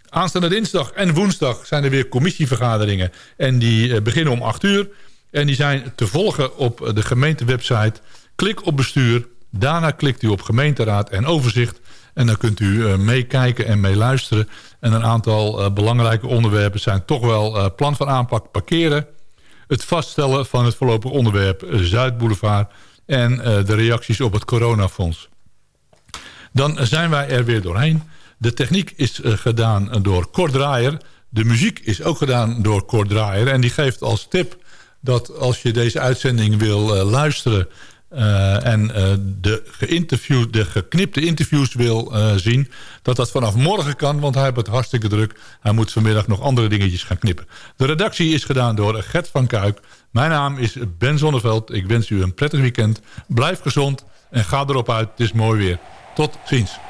Aanstaande dinsdag en woensdag zijn er weer commissievergaderingen. En die beginnen om 8 uur. En die zijn te volgen op de gemeentewebsite. Klik op bestuur. Daarna klikt u op gemeenteraad en overzicht. En dan kunt u meekijken en meeluisteren. En een aantal belangrijke onderwerpen zijn toch wel plan van aanpak parkeren. Het vaststellen van het voorlopig onderwerp Zuidboulevard. En de reacties op het coronafonds. Dan zijn wij er weer doorheen. De techniek is gedaan door Kort Draaier. De muziek is ook gedaan door Kort Draaier. En die geeft als tip dat als je deze uitzending wil luisteren... Uh, en uh, de, geïnterviewd, de geknipte interviews wil zien... dat dat vanaf morgen kan, want hij heeft het hartstikke druk. Hij moet vanmiddag nog andere dingetjes gaan knippen. De redactie is gedaan door Gert van Kuik. Mijn naam is Ben Zonneveld. Ik wens u een prettig weekend. Blijf gezond en ga erop uit. Het is mooi weer. Tot ziens.